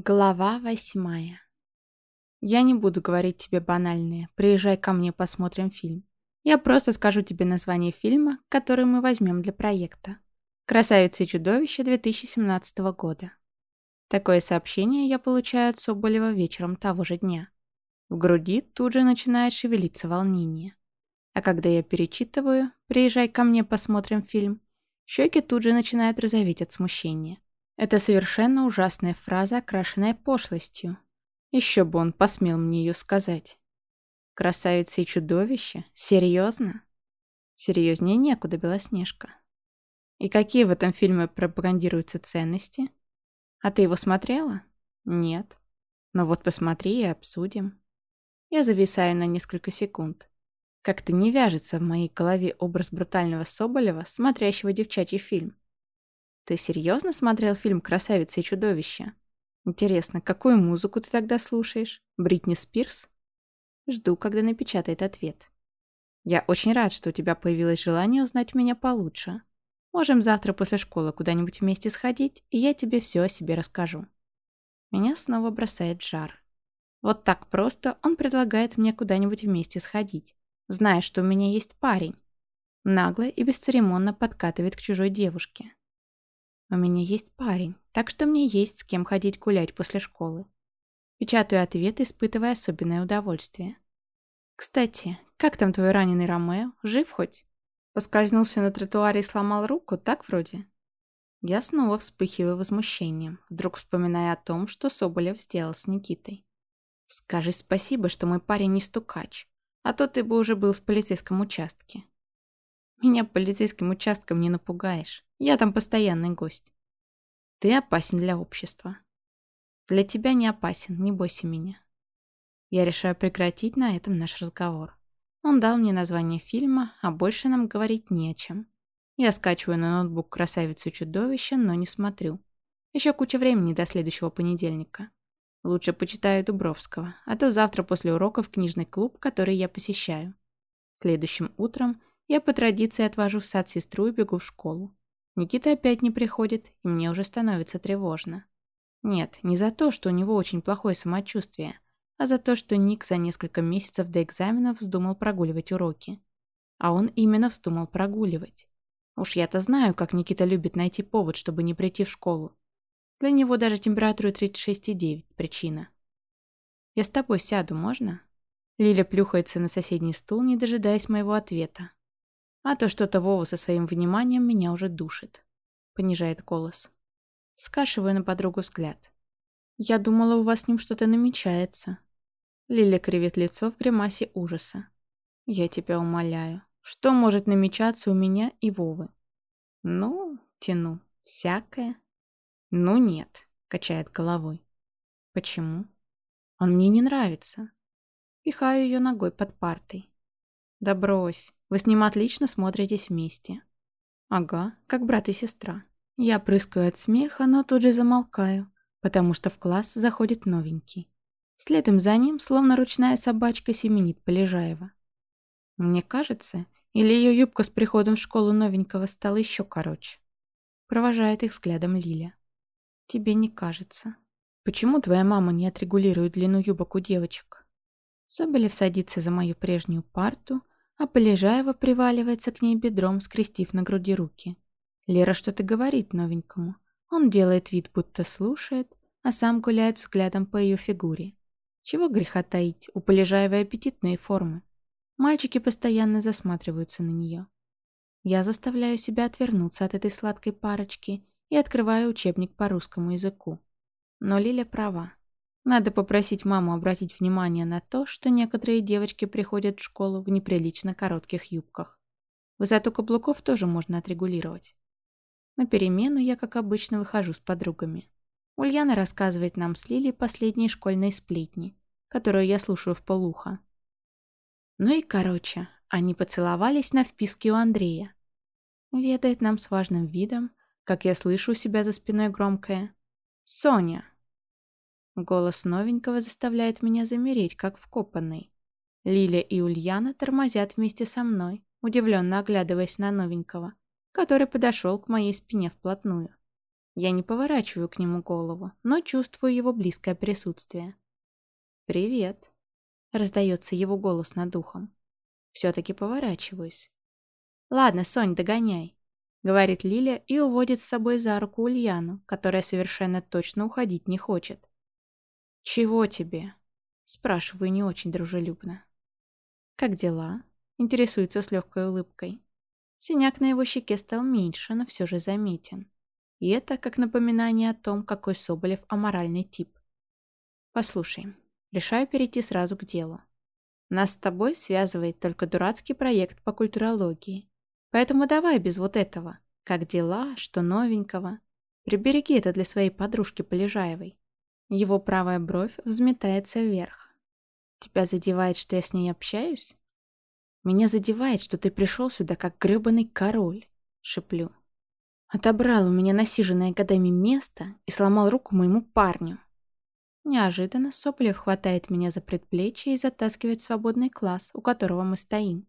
Глава восьмая. Я не буду говорить тебе банальные. Приезжай ко мне, посмотрим фильм. Я просто скажу тебе название фильма, который мы возьмем для проекта. «Красавица и чудовище» 2017 года. Такое сообщение я получаю от Соболева вечером того же дня. В груди тут же начинает шевелиться волнение. А когда я перечитываю «Приезжай ко мне, посмотрим фильм», щеки тут же начинают розоветь от смущения. Это совершенно ужасная фраза, окрашенная пошлостью. Еще бы он посмел мне ее сказать. Красавица и чудовище? Серьезно? Серьезнее некуда, Белоснежка. И какие в этом фильме пропагандируются ценности? А ты его смотрела? Нет. Но вот посмотри и обсудим. Я зависаю на несколько секунд. Как-то не вяжется в моей голове образ брутального Соболева, смотрящего девчачий фильм. Ты серьезно смотрел фильм «Красавица и чудовище»? Интересно, какую музыку ты тогда слушаешь? Бритни Спирс? Жду, когда напечатает ответ. Я очень рад, что у тебя появилось желание узнать меня получше. Можем завтра после школы куда-нибудь вместе сходить, и я тебе все о себе расскажу. Меня снова бросает жар. Вот так просто он предлагает мне куда-нибудь вместе сходить, зная, что у меня есть парень. Нагло и бесцеремонно подкатывает к чужой девушке. У меня есть парень, так что мне есть с кем ходить гулять после школы. Печатаю ответ, испытывая особенное удовольствие. Кстати, как там твой раненый Ромео? Жив хоть? Поскользнулся на тротуаре и сломал руку, так вроде? Я снова вспыхиваю возмущением, вдруг вспоминая о том, что Соболев сделал с Никитой. Скажи спасибо, что мой парень не стукач, а то ты бы уже был в полицейском участке. Меня полицейским участком не напугаешь. Я там постоянный гость. Ты опасен для общества. Для тебя не опасен, не бойся меня. Я решаю прекратить на этом наш разговор. Он дал мне название фильма, а больше нам говорить не о чем. Я скачиваю на ноутбук «Красавицу и чудовище», но не смотрю. Еще куча времени до следующего понедельника. Лучше почитаю Дубровского, а то завтра после уроков книжный клуб, который я посещаю. Следующим утром я по традиции отвожу в сад сестру и бегу в школу. Никита опять не приходит, и мне уже становится тревожно. Нет, не за то, что у него очень плохое самочувствие, а за то, что Ник за несколько месяцев до экзаменов вздумал прогуливать уроки. А он именно вздумал прогуливать. Уж я-то знаю, как Никита любит найти повод, чтобы не прийти в школу. Для него даже температура 36,9 – причина. «Я с тобой сяду, можно?» Лиля плюхается на соседний стул, не дожидаясь моего ответа. А то что-то Вова со своим вниманием меня уже душит. Понижает голос. Скашиваю на подругу взгляд. Я думала, у вас с ним что-то намечается. Лиля кривит лицо в гримасе ужаса. Я тебя умоляю. Что может намечаться у меня и Вовы? Ну, тяну. Всякое. Ну нет, качает головой. Почему? Он мне не нравится. Пихаю ее ногой под партой. Да брось. Вы с ним отлично смотритесь вместе. Ага, как брат и сестра. Я прыскаю от смеха, но тут же замолкаю, потому что в класс заходит новенький. Следом за ним, словно ручная собачка, семенит Полежаева. Мне кажется, или ее юбка с приходом в школу новенького стала еще короче. Провожает их взглядом Лиля. Тебе не кажется. Почему твоя мама не отрегулирует длину юбок у девочек? Соболев садится за мою прежнюю парту, а Полежаева приваливается к ней бедром, скрестив на груди руки. Лера что-то говорит новенькому. Он делает вид, будто слушает, а сам гуляет взглядом по ее фигуре. Чего греха таить, у Полежаевой аппетитные формы. Мальчики постоянно засматриваются на нее. Я заставляю себя отвернуться от этой сладкой парочки и открываю учебник по русскому языку. Но Лиля права. Надо попросить маму обратить внимание на то, что некоторые девочки приходят в школу в неприлично коротких юбках. Высоту каблуков тоже можно отрегулировать. На перемену я, как обычно, выхожу с подругами. Ульяна рассказывает нам с Лилей последние школьные сплетни, которую я слушаю в полуха. Ну и короче, они поцеловались на вписке у Андрея. Ведает нам с важным видом, как я слышу у себя за спиной громкое «Соня!» Голос новенького заставляет меня замереть, как вкопанный. Лиля и Ульяна тормозят вместе со мной, удивленно оглядываясь на новенького, который подошел к моей спине вплотную. Я не поворачиваю к нему голову, но чувствую его близкое присутствие. «Привет», — раздается его голос над ухом. Все-таки поворачиваюсь. «Ладно, Сонь, догоняй», — говорит Лиля и уводит с собой за руку Ульяну, которая совершенно точно уходить не хочет. «Чего тебе?» — спрашиваю не очень дружелюбно. «Как дела?» — интересуется с легкой улыбкой. Синяк на его щеке стал меньше, но все же заметен. И это как напоминание о том, какой Соболев аморальный тип. Послушай, решаю перейти сразу к делу. Нас с тобой связывает только дурацкий проект по культурологии. Поэтому давай без вот этого. Как дела, что новенького. Прибереги это для своей подружки Полежаевой. Его правая бровь взметается вверх. Тебя задевает, что я с ней общаюсь? Меня задевает, что ты пришел сюда как грёбаный король, шеплю. Отобрал у меня насиженное годами место и сломал руку моему парню. Неожиданно Соплев хватает меня за предплечье и затаскивает в свободный класс, у которого мы стоим.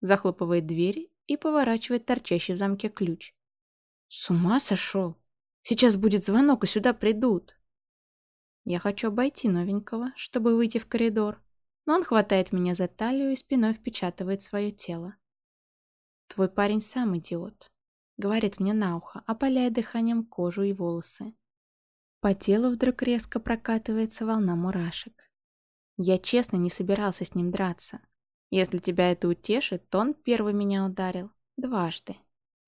Захлопывает дверь и поворачивает торчащий в замке ключ. С ума сошел? Сейчас будет звонок, и сюда придут. Я хочу обойти новенького, чтобы выйти в коридор, но он хватает меня за талию и спиной впечатывает свое тело. Твой парень сам идиот говорит мне на ухо, опаляя дыханием кожу и волосы. По телу вдруг резко прокатывается волна мурашек. Я честно не собирался с ним драться. Если тебя это утешит, то он первый меня ударил. Дважды.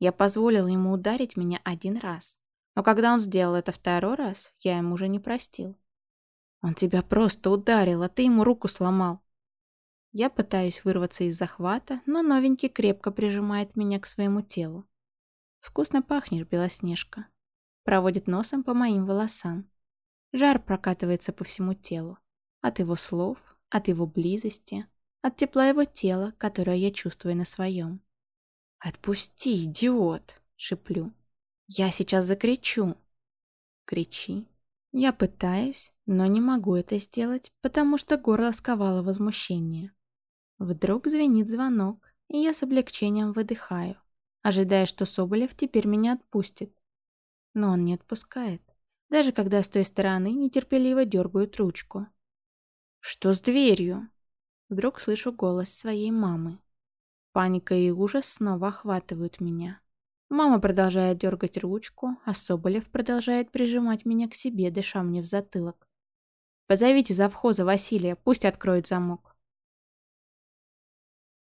Я позволил ему ударить меня один раз. Но когда он сделал это второй раз, я ему уже не простил. Он тебя просто ударил, а ты ему руку сломал. Я пытаюсь вырваться из захвата, но новенький крепко прижимает меня к своему телу. Вкусно пахнешь, Белоснежка. Проводит носом по моим волосам. Жар прокатывается по всему телу. От его слов, от его близости, от тепла его тела, которое я чувствую на своем. «Отпусти, идиот!» — шиплю. «Я сейчас закричу!» Кричи. Я пытаюсь, но не могу это сделать, потому что горло сковало возмущение. Вдруг звенит звонок, и я с облегчением выдыхаю ожидая, что Соболев теперь меня отпустит. Но он не отпускает, даже когда с той стороны нетерпеливо дергают ручку. «Что с дверью?» Вдруг слышу голос своей мамы. Паника и ужас снова охватывают меня. Мама продолжает дергать ручку, а Соболев продолжает прижимать меня к себе, дыша мне в затылок. «Позовите завхоза Василия, пусть откроет замок».